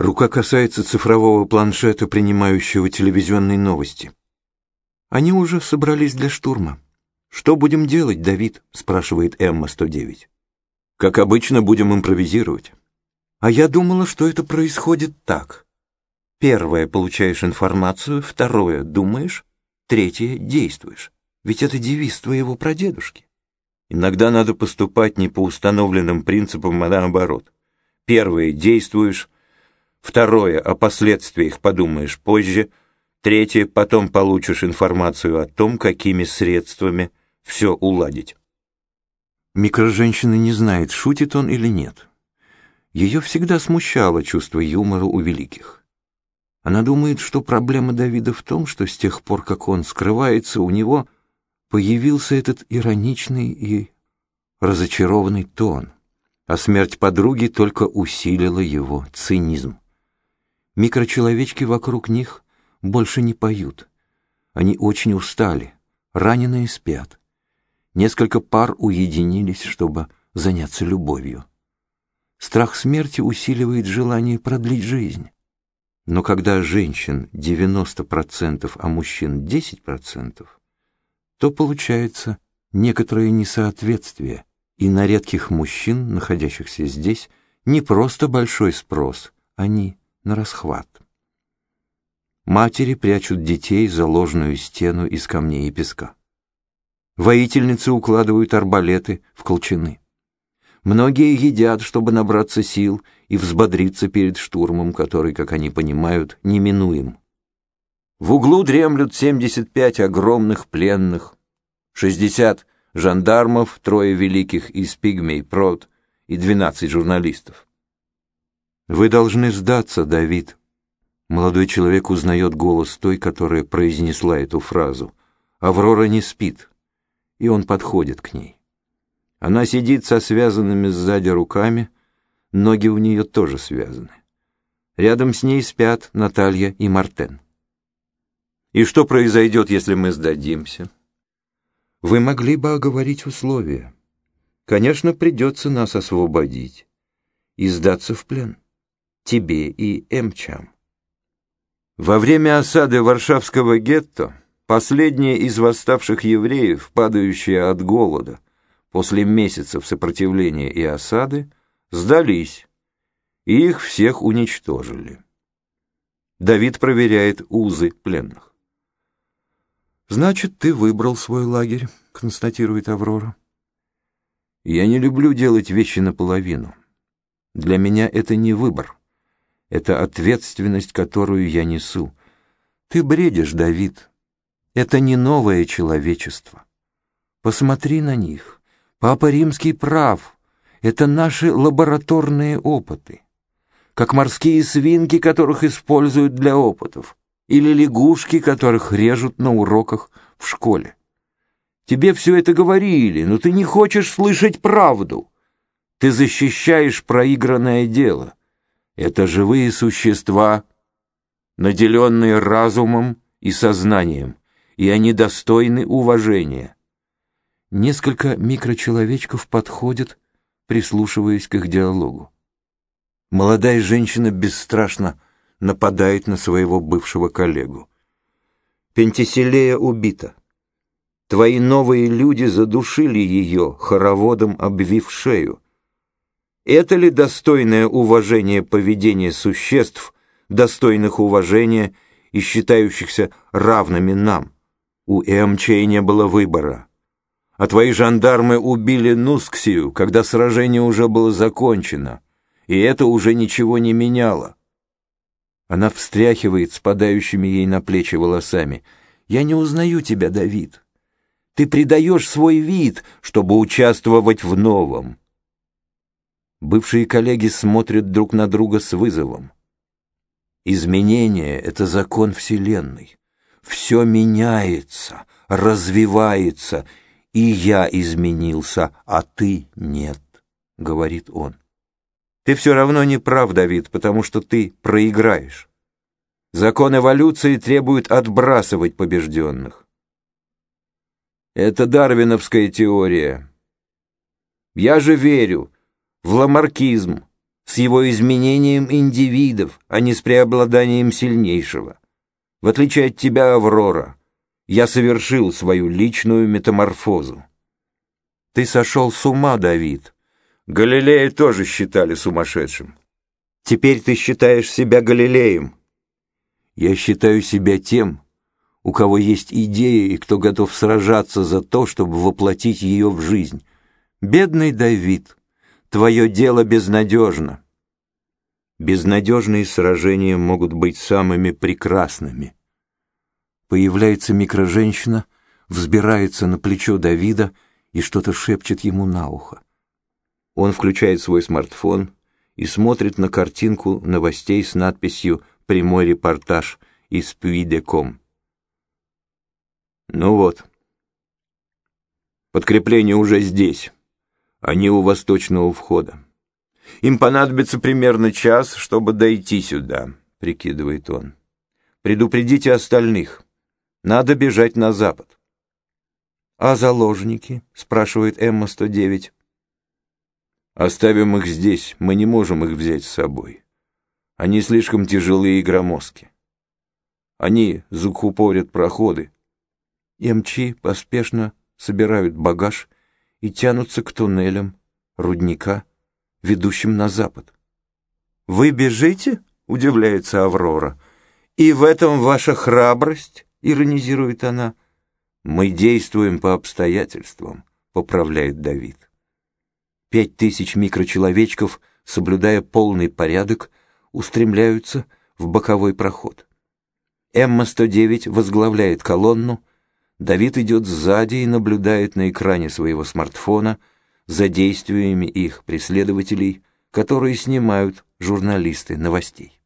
Рука касается цифрового планшета, принимающего телевизионные новости. Они уже собрались для штурма. «Что будем делать, Давид?» — спрашивает Эмма-109. «Как обычно, будем импровизировать». «А я думала, что это происходит так. Первое — получаешь информацию, второе — думаешь, третье — действуешь. Ведь это девиз твоего прадедушки». Иногда надо поступать не по установленным принципам, а наоборот. Первое — действуешь, Второе, о последствиях подумаешь позже. Третье, потом получишь информацию о том, какими средствами все уладить. Микроженщина не знает, шутит он или нет. Ее всегда смущало чувство юмора у великих. Она думает, что проблема Давида в том, что с тех пор, как он скрывается, у него появился этот ироничный и разочарованный тон, а смерть подруги только усилила его цинизм. Микрочеловечки вокруг них больше не поют. Они очень устали, раненые спят. Несколько пар уединились, чтобы заняться любовью. Страх смерти усиливает желание продлить жизнь. Но когда женщин 90%, а мужчин 10%, то получается некоторое несоответствие, и на редких мужчин, находящихся здесь, не просто большой спрос, они на расхват. Матери прячут детей за ложную стену из камней и песка. Воительницы укладывают арбалеты в колчаны. Многие едят, чтобы набраться сил и взбодриться перед штурмом, который, как они понимают, неминуем. В углу дремлют 75 огромных пленных, 60 жандармов, трое великих из пигмей прод и 12 журналистов. «Вы должны сдаться, Давид». Молодой человек узнает голос той, которая произнесла эту фразу. Аврора не спит, и он подходит к ней. Она сидит со связанными сзади руками, ноги у нее тоже связаны. Рядом с ней спят Наталья и Мартен. «И что произойдет, если мы сдадимся?» «Вы могли бы оговорить условия. Конечно, придется нас освободить и сдаться в плен» тебе и Эмчам. Во время осады Варшавского гетто последние из восставших евреев, падающие от голода, после месяцев сопротивления и осады, сдались, и их всех уничтожили. Давид проверяет узы пленных. «Значит, ты выбрал свой лагерь», — констатирует Аврора. «Я не люблю делать вещи наполовину. Для меня это не выбор. Это ответственность, которую я несу. Ты бредишь, Давид. Это не новое человечество. Посмотри на них. Папа Римский прав. Это наши лабораторные опыты. Как морские свинки, которых используют для опытов. Или лягушки, которых режут на уроках в школе. Тебе все это говорили, но ты не хочешь слышать правду. Ты защищаешь проигранное дело. Это живые существа, наделенные разумом и сознанием, и они достойны уважения. Несколько микрочеловечков подходят, прислушиваясь к их диалогу. Молодая женщина бесстрашно нападает на своего бывшего коллегу. Пентиселея убита. Твои новые люди задушили ее, хороводом обвив шею. Это ли достойное уважение поведение существ, достойных уважения и считающихся равными нам? У Эмчей не было выбора. А твои жандармы убили Нусксию, когда сражение уже было закончено, и это уже ничего не меняло. Она встряхивает спадающими ей на плечи волосами. «Я не узнаю тебя, Давид. Ты предаешь свой вид, чтобы участвовать в новом. Бывшие коллеги смотрят друг на друга с вызовом. Изменение — это закон Вселенной. Все меняется, развивается, и я изменился, а ты нет, — говорит он. Ты все равно не прав, Давид, потому что ты проиграешь. Закон эволюции требует отбрасывать побежденных. Это дарвиновская теория. Я же верю, в ламаркизм, с его изменением индивидов, а не с преобладанием сильнейшего. В отличие от тебя, Аврора, я совершил свою личную метаморфозу. Ты сошел с ума, Давид. Галилея тоже считали сумасшедшим. Теперь ты считаешь себя Галилеем. Я считаю себя тем, у кого есть идея и кто готов сражаться за то, чтобы воплотить ее в жизнь. Бедный Давид, твое дело безнадежно. Безнадежные сражения могут быть самыми прекрасными. Появляется микроженщина, взбирается на плечо Давида и что-то шепчет ему на ухо. Он включает свой смартфон и смотрит на картинку новостей с надписью «Прямой репортаж» из Пуидеком. Ну вот. Подкрепление уже здесь. Они у восточного входа. Им понадобится примерно час, чтобы дойти сюда, прикидывает он. Предупредите остальных. Надо бежать на запад. А заложники? спрашивает Эмма-109. Оставим их здесь, мы не можем их взять с собой. Они слишком тяжелые и громоздки. Они закупорят проходы. МЧ поспешно собирают багаж и тянутся к туннелям рудника, ведущим на запад. «Вы бежите?» — удивляется Аврора. «И в этом ваша храбрость?» — иронизирует она. «Мы действуем по обстоятельствам», — поправляет Давид. Пять тысяч микрочеловечков, соблюдая полный порядок, устремляются в боковой проход. Эмма-109 возглавляет колонну, Давид идет сзади и наблюдает на экране своего смартфона за действиями их преследователей, которые снимают журналисты новостей.